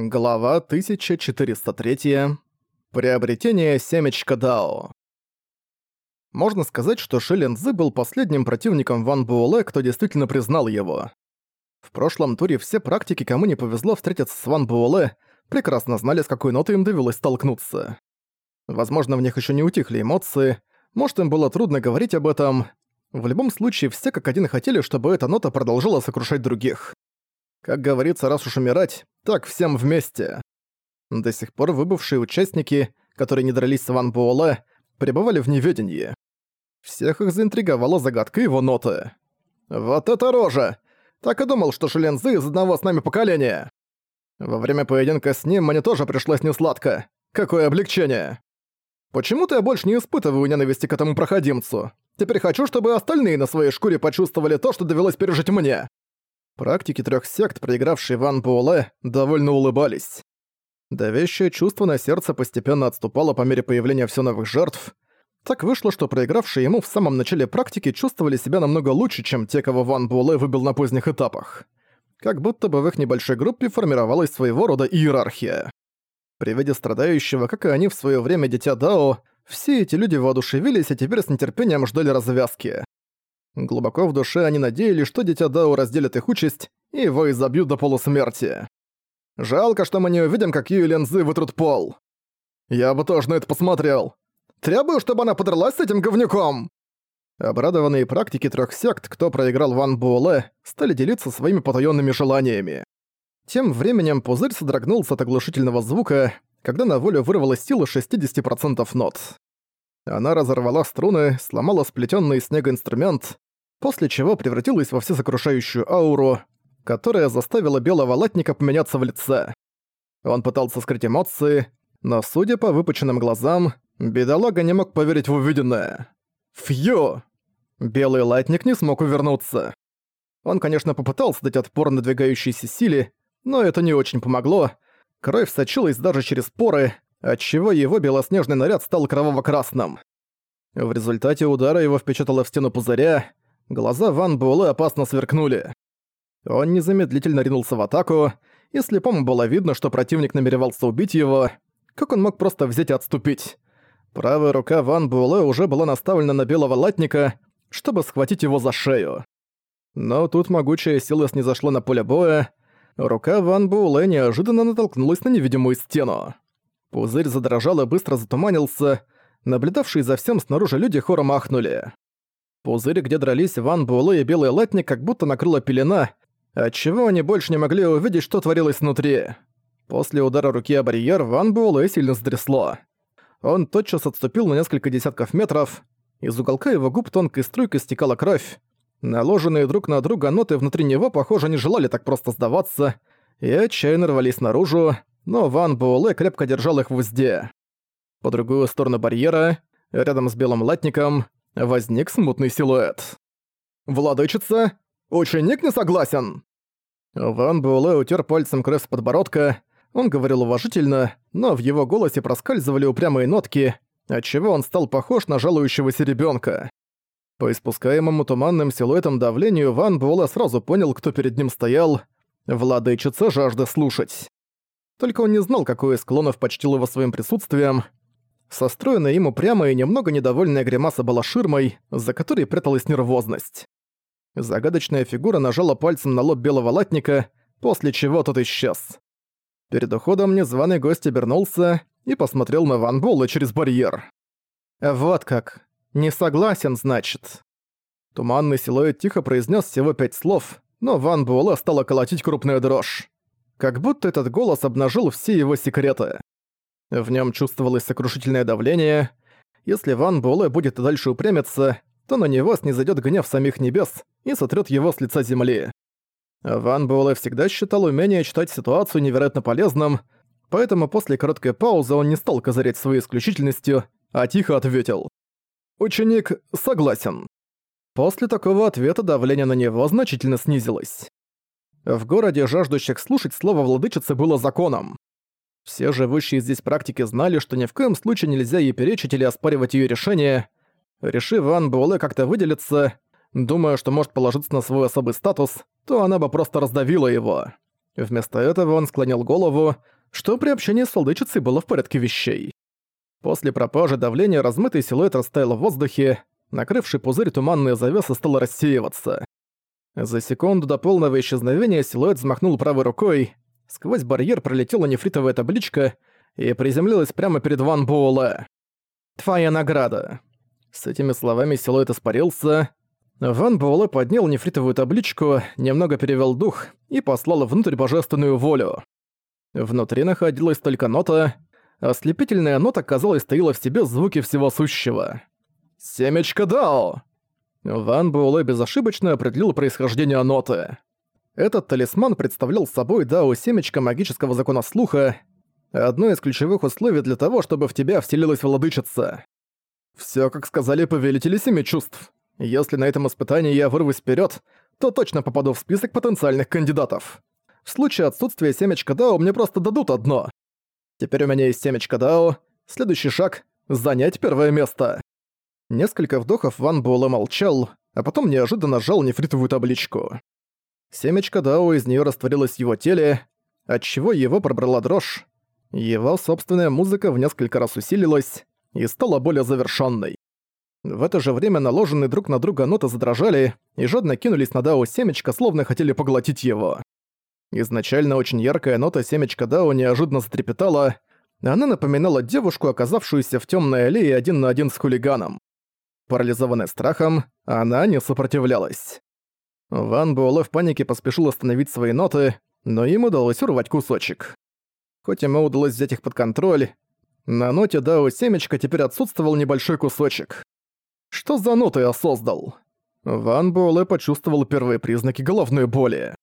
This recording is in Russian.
Глава 1403. Приобретение семечка Дао. Можно сказать, что Шилин Цзы был последним противником Ван Буэлэ, кто действительно признал его. В прошлом туре все практики, кому не повезло встретиться с Ван Буэлэ, прекрасно знали, с какой нотой им довелось столкнуться. Возможно, в них еще не утихли эмоции, может, им было трудно говорить об этом. В любом случае, все как один хотели, чтобы эта нота продолжала сокрушать других. Как говорится, раз уж умирать, так всем вместе. До сих пор выбывшие участники, которые не дрались с Ван Буэлэ, пребывали в неведении. Всех их заинтриговала загадка его ноты. «Вот это рожа! Так и думал, что Шелензы из одного с нами поколения!» Во время поединка с ним мне тоже пришлось несладко. Какое облегчение! Почему-то я больше не испытываю ненависти к этому проходимцу. Теперь хочу, чтобы остальные на своей шкуре почувствовали то, что довелось пережить мне. Практики трех сект, проигравшие Ван Буэлэ, довольно улыбались. Давящее чувство на сердце постепенно отступало по мере появления все новых жертв. Так вышло, что проигравшие ему в самом начале практики чувствовали себя намного лучше, чем те, кого Ван Буэлэ выбил на поздних этапах. Как будто бы в их небольшой группе формировалась своего рода иерархия. При виде страдающего, как и они в свое время Дитя Дао, все эти люди воодушевились и теперь с нетерпением ждали развязки. Глубоко в душе они надеялись, что Дитя Дао разделит их участь и его изобьют до полусмерти. Жалко, что мы не увидим, как Юй Лензы вытрут пол. Я бы тоже на это посмотрел. Требую, чтобы она подралась с этим говнюком!» Обрадованные практики трех сект, кто проиграл Ван Буэлэ, стали делиться своими потаёнными желаниями. Тем временем пузырь содрогнулся от оглушительного звука, когда на волю вырвалась сила 60% нот. Она разорвала струны, сломала сплетённый из снега инструмент, после чего превратилась во всесокрушающую ауру, которая заставила белого латника поменяться в лице. Он пытался скрыть эмоции, но, судя по выпученным глазам, бедолага не мог поверить в увиденное. Фью! Белый латник не смог увернуться. Он, конечно, попытался дать отпор надвигающейся силе, но это не очень помогло. Кровь сочилась даже через поры, отчего его белоснежный наряд стал кроваво-красным. В результате удара его впечатало в стену пузыря, глаза Ван Буэлэ опасно сверкнули. Он незамедлительно ринулся в атаку, и слепому было видно, что противник намеревался убить его. Как он мог просто взять и отступить? Правая рука Ван Буэлэ уже была наставлена на белого латника, чтобы схватить его за шею. Но тут могучая сила снизошла на поле боя, рука Ван Буэлэ неожиданно натолкнулась на невидимую стену. Пузырь задрожал и быстро затуманился. Наблюдавшие за всем снаружи люди хором ахнули. Пузырь, где дрались Ван Буэлэ и Белый Латник, как будто накрыла пелена, отчего они больше не могли увидеть, что творилось внутри. После удара руки о барьер Ван Буэлэ сильно стрясло. Он тотчас отступил на несколько десятков метров. Из уголка его губ тонкой струйкой стекала кровь. Наложенные друг на друга ноты внутри него, похоже, не желали так просто сдаваться и отчаянно рвались наружу, но Ван Буэлэ крепко держал их в узде. По другую сторону барьера, рядом с белым латником, возник смутный силуэт. «Владычица? Ученик не согласен!» Ван Буэлэ утер пальцем с подбородка. Он говорил уважительно, но в его голосе проскальзывали упрямые нотки, отчего он стал похож на жалующегося ребенка. По испускаемому туманным силуэтам давлению Ван Буэлэ сразу понял, кто перед ним стоял. Владычица жажда слушать. Только он не знал, какой из клонов почтил его своим присутствием. Состроенная ему прямо и немного недовольная гримаса была ширмой, за которой пряталась нервозность. Загадочная фигура нажала пальцем на лоб белого латника, после чего тот исчез. Перед уходом незваный гость обернулся и посмотрел на Ван Буэлла через барьер. «Вот как. Не согласен, значит». Туманный силуэт тихо произнес всего пять слов, но Ван Буэлла стала колотить крупная дрожь. Как будто этот голос обнажил все его секреты. В нем чувствовалось сокрушительное давление. Если Ван Буэлэ будет и дальше упрямиться, то на него снизойдёт гнев самих небес и сотрёт его с лица земли. Ван Буэлэ всегда считал умение читать ситуацию невероятно полезным, поэтому после короткой паузы он не стал козырять своей исключительностью, а тихо ответил. «Ученик согласен». После такого ответа давление на него значительно снизилось. В городе жаждущих слушать слово владычицы было законом. Все живущие здесь практики знали, что ни в коем случае нельзя ей перечить или оспаривать ее решение. Решив Ван Буэлэ как-то выделиться, думая, что может положиться на свой особый статус, то она бы просто раздавила его. Вместо этого он склонил голову, что при общении с солдычицей было в порядке вещей. После пропажи давления размытый силуэт растаял в воздухе, накрывший пузырь туманные завесы стал рассеиваться. За секунду до полного исчезновения силуэт взмахнул правой рукой, сквозь барьер пролетела нефритовая табличка и приземлилась прямо перед Ван Буэлэ. «Твоя награда». С этими словами силуэт испарился. Ван Буэлэ поднял нефритовую табличку, немного перевел дух и послал внутрь божественную волю. Внутри находилась только нота, ослепительная нота, казалось, стоила в себе звуки всего сущего. «Семечко Дао!» Ван Буэлэ безошибочно определил происхождение ноты. Этот талисман представлял собой Дао-семечко магического закона слуха, одно из ключевых условий для того, чтобы в тебя вселилась владычица. Всё, как сказали повелители семи чувств. Если на этом испытании я вырвусь вперёд, то точно попаду в список потенциальных кандидатов. В случае отсутствия семечка Дао мне просто дадут одно. Теперь у меня есть семечко Дао. Следующий шаг — занять первое место. Несколько вдохов Ван Буэлэ молчал, а потом неожиданно сжал нефритовую табличку. Семечко Дао из неё растворилось в его теле, отчего его пробрала дрожь. Его собственная музыка в несколько раз усилилась и стала более завершённой. В это же время наложенные друг на друга ноты задрожали и жадно кинулись на Дао семечко, словно хотели поглотить его. Изначально очень яркая нота семечка Дао неожиданно затрепетала, она напоминала девушку, оказавшуюся в тёмной аллее один на один с хулиганом. Парализованная страхом, она не сопротивлялась. Ван Буэлэ в панике поспешил остановить свои ноты, но им удалось урвать кусочек. Хоть ему удалось взять их под контроль, на ноте Дао Семечка теперь отсутствовал небольшой кусочек. Что за ноты я создал? Ван Буэлэ почувствовал первые признаки головной боли.